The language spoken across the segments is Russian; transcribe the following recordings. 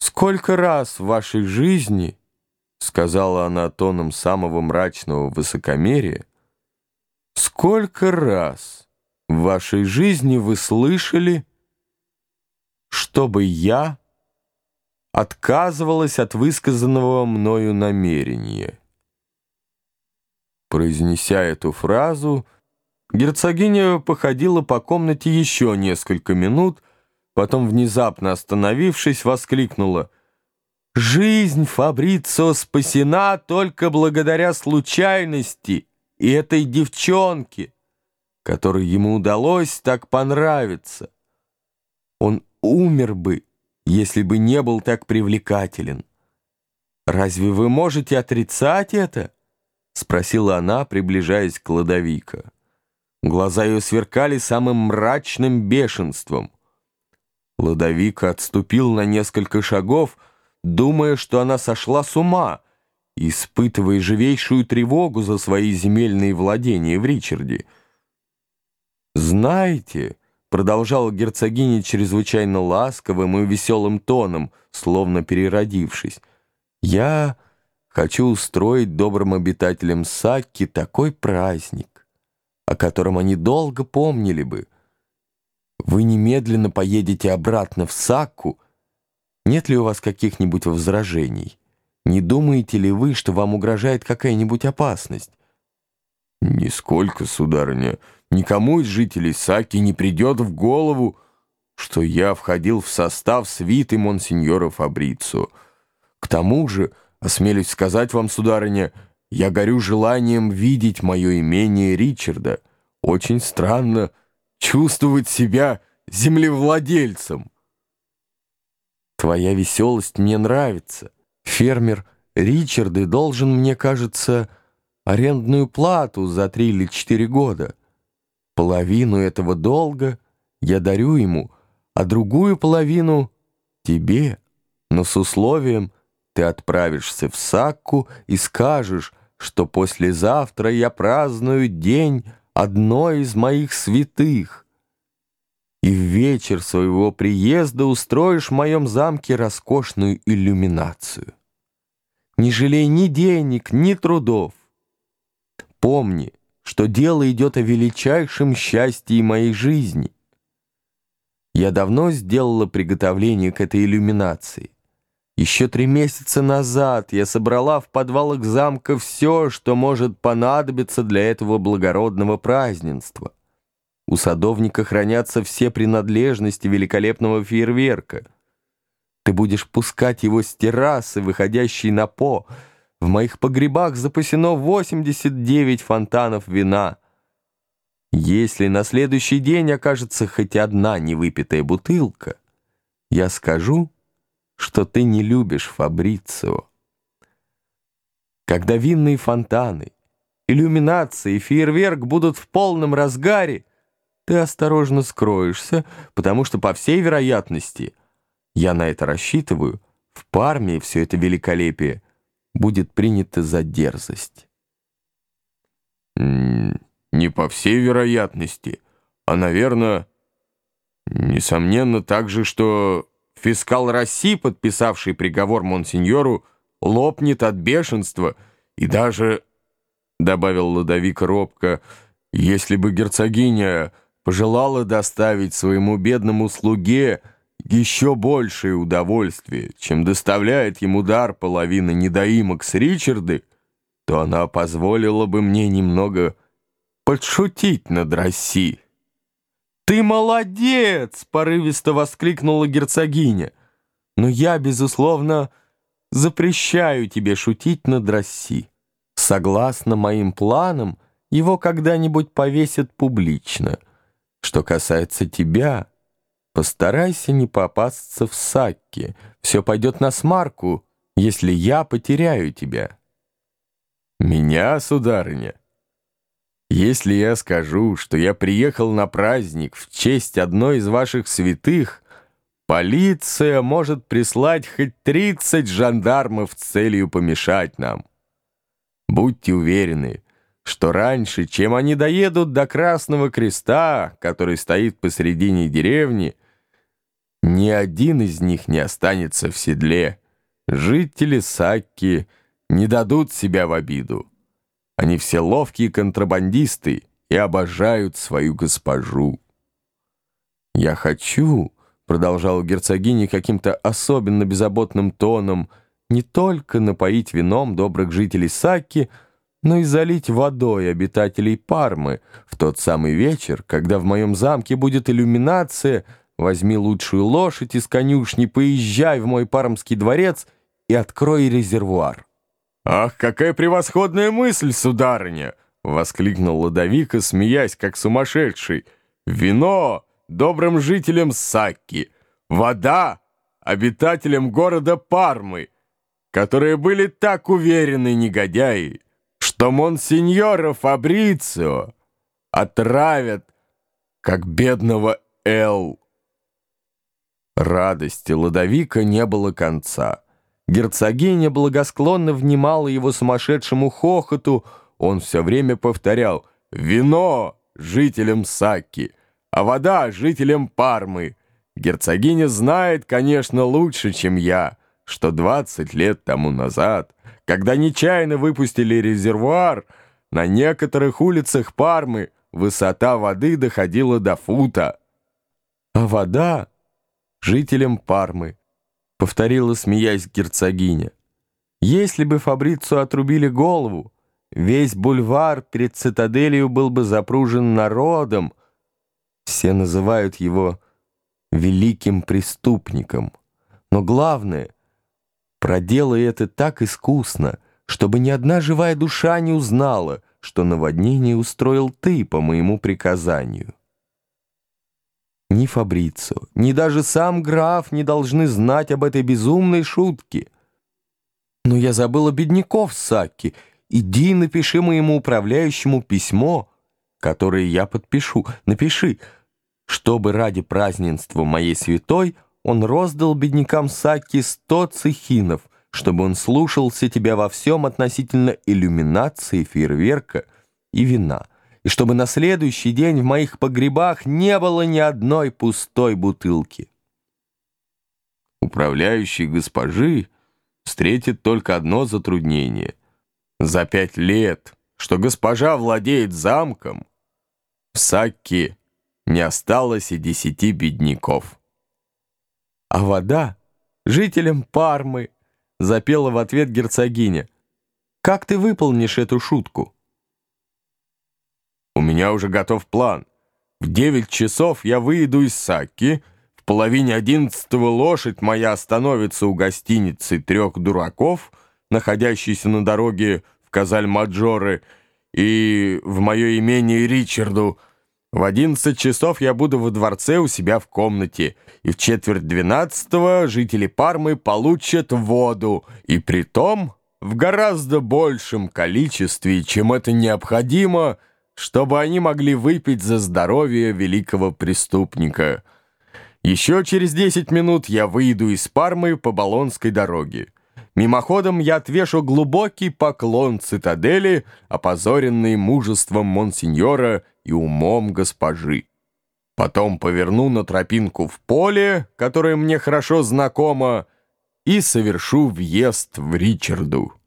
Сколько раз в вашей жизни, сказала она тоном самого мрачного высокомерия, сколько раз в вашей жизни вы слышали, чтобы я отказывалась от высказанного мною намерения? Произнеся эту фразу, герцогиня походила по комнате еще несколько минут, потом, внезапно остановившись, воскликнула «Жизнь Фабрицио спасена только благодаря случайности и этой девчонке, которой ему удалось так понравиться. Он умер бы, если бы не был так привлекателен. Разве вы можете отрицать это?» — спросила она, приближаясь к Ладовика. Глаза ее сверкали самым мрачным бешенством. Ладовика отступил на несколько шагов, думая, что она сошла с ума, испытывая живейшую тревогу за свои земельные владения в Ричарде. «Знаете», — продолжала герцогиня чрезвычайно ласковым и веселым тоном, словно переродившись, «я...» Хочу устроить добрым обитателям Сакки такой праздник, о котором они долго помнили бы. Вы немедленно поедете обратно в Сакку. Нет ли у вас каких-нибудь возражений? Не думаете ли вы, что вам угрожает какая-нибудь опасность? Нисколько, сударыня. Никому из жителей Саки не придет в голову, что я входил в состав свиты монсеньора Фабрицо. К тому же... Осмелюсь сказать вам, сударыня, я горю желанием видеть мое имение Ричарда. Очень странно чувствовать себя землевладельцем. Твоя веселость мне нравится. Фермер Ричарды должен, мне кажется, арендную плату за три или четыре года. Половину этого долга я дарю ему, а другую половину — тебе, но с условием — ты отправишься в Сакку и скажешь, что послезавтра я праздную день одной из моих святых. И в вечер своего приезда устроишь в моем замке роскошную иллюминацию. Не жалей ни денег, ни трудов. Помни, что дело идет о величайшем счастье моей жизни. Я давно сделала приготовление к этой иллюминации. Еще три месяца назад я собрала в подвалах замка все, что может понадобиться для этого благородного празднества. У садовника хранятся все принадлежности великолепного фейерверка. Ты будешь пускать его с террасы, выходящей на по. В моих погребах запасено 89 фонтанов вина. Если на следующий день окажется хоть одна невыпитая бутылка, я скажу что ты не любишь Фабрицио. Когда винные фонтаны, иллюминации фейерверк будут в полном разгаре, ты осторожно скроешься, потому что, по всей вероятности, я на это рассчитываю, в Парме все это великолепие будет принято за дерзость. Не по всей вероятности, а, наверное, несомненно также, что Фискал Росси, подписавший приговор монсеньору, лопнет от бешенства и даже, — добавил Ладовик робко, — если бы герцогиня пожелала доставить своему бедному слуге еще большее удовольствие, чем доставляет ему дар половины недоимок с Ричарды, то она позволила бы мне немного подшутить над Россией. «Ты молодец!» — порывисто воскликнула герцогиня. «Но я, безусловно, запрещаю тебе шутить над Росси. Согласно моим планам, его когда-нибудь повесят публично. Что касается тебя, постарайся не попасться в сакки. Все пойдет на смарку, если я потеряю тебя». «Меня, сударыня?» Если я скажу, что я приехал на праздник в честь одной из ваших святых, полиция может прислать хоть 30 жандармов с целью помешать нам. Будьте уверены, что раньше, чем они доедут до Красного Креста, который стоит посередине деревни, ни один из них не останется в седле. Жители Сакки не дадут себя в обиду. Они все ловкие контрабандисты и обожают свою госпожу. «Я хочу», — продолжала герцогиня каким-то особенно беззаботным тоном, «не только напоить вином добрых жителей Сакки, но и залить водой обитателей Пармы в тот самый вечер, когда в моем замке будет иллюминация, возьми лучшую лошадь из конюшни, поезжай в мой пармский дворец и открой резервуар». «Ах, какая превосходная мысль, сударыня!» — воскликнул Ладовика, смеясь, как сумасшедший. «Вино добрым жителям Сакки, вода обитателям города Пармы, которые были так уверены негодяи, что монсеньора Фабрицио отравят, как бедного Эл. Радости Ладовика не было конца. Герцогиня благосклонно внимала его сумасшедшему хохоту, он все время повторял «Вино жителям Сакки, а вода жителям Пармы». Герцогиня знает, конечно, лучше, чем я, что 20 лет тому назад когда нечаянно выпустили резервуар, на некоторых улицах Пармы высота воды доходила до фута. А вода жителям Пармы, повторила, смеясь герцогиня. Если бы Фабрицу отрубили голову, весь бульвар перед цитаделью был бы запружен народом. Все называют его великим преступником. Но главное — Проделай это так искусно, чтобы ни одна живая душа не узнала, что наводнение устроил ты по моему приказанию. Ни Фабрицо, ни даже сам граф не должны знать об этой безумной шутке. Но я забыла бедняков Сакки. Иди напиши моему управляющему письмо, которое я подпишу. Напиши, чтобы ради празднества моей святой — он роздал беднякам Саки сто цехинов, чтобы он слушался тебя во всем относительно иллюминации, фейерверка и вина, и чтобы на следующий день в моих погребах не было ни одной пустой бутылки. Управляющий госпожи встретит только одно затруднение. За пять лет, что госпожа владеет замком, в Сакке не осталось и десяти бедняков а вода жителям Пармы, запела в ответ герцогиня. Как ты выполнишь эту шутку? У меня уже готов план. В девять часов я выйду из Сакки, в половине одиннадцатого лошадь моя остановится у гостиницы трех дураков, находящейся на дороге в Казаль-Маджоры, и в мое имение Ричарду — в одиннадцать часов я буду во дворце у себя в комнате, и в четверть двенадцатого жители Пармы получат воду, и при том в гораздо большем количестве, чем это необходимо, чтобы они могли выпить за здоровье великого преступника. Еще через десять минут я выйду из Пармы по Болонской дороге. Мимоходом я отвешу глубокий поклон цитадели, опозоренный мужеством монсеньора и умом госпожи. Потом поверну на тропинку в поле, которое мне хорошо знакомо, и совершу въезд в Ричарду.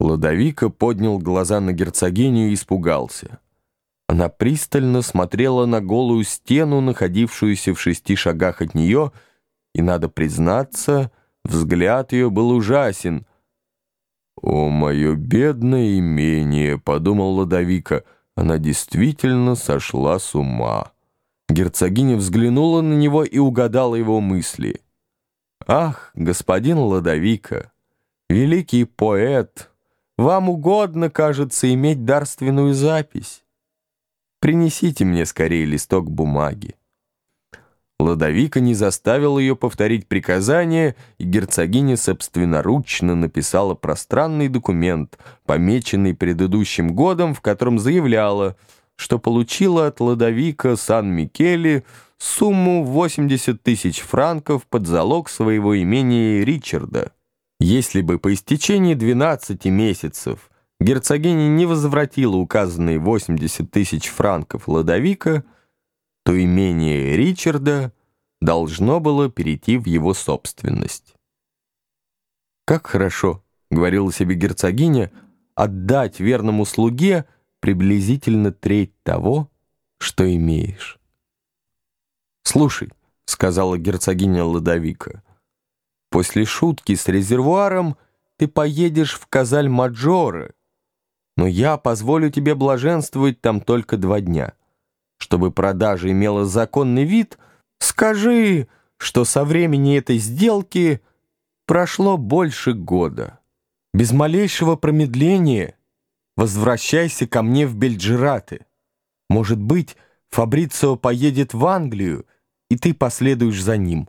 Ладовика поднял глаза на герцогиню и испугался. Она пристально смотрела на голую стену, находившуюся в шести шагах от нее, и, надо признаться, взгляд ее был ужасен. «О, мое бедное имение!» — подумал Ладовика — она действительно сошла с ума. Герцогиня взглянула на него и угадала его мысли. «Ах, господин Ладовика, великий поэт, вам угодно, кажется, иметь дарственную запись. Принесите мне скорее листок бумаги». Ладовика не заставил ее повторить приказание, и герцогиня собственноручно написала пространный документ, помеченный предыдущим годом, в котором заявляла, что получила от Ладовика Сан-Микеле сумму 80 тысяч франков под залог своего имения Ричарда. Если бы по истечении 12 месяцев герцогиня не возвратила указанные 80 тысяч франков Ладовика, то имение Ричарда должно было перейти в его собственность. «Как хорошо», — говорила себе герцогиня, — «отдать верному слуге приблизительно треть того, что имеешь». «Слушай», — сказала герцогиня Ладовика, — «после шутки с резервуаром ты поедешь в Казаль-Маджоре, но я позволю тебе блаженствовать там только два дня. Чтобы продажа имела законный вид, скажи, что со времени этой сделки прошло больше года. Без малейшего промедления возвращайся ко мне в Бельджираты. Может быть, Фабрицио поедет в Англию, и ты последуешь за ним».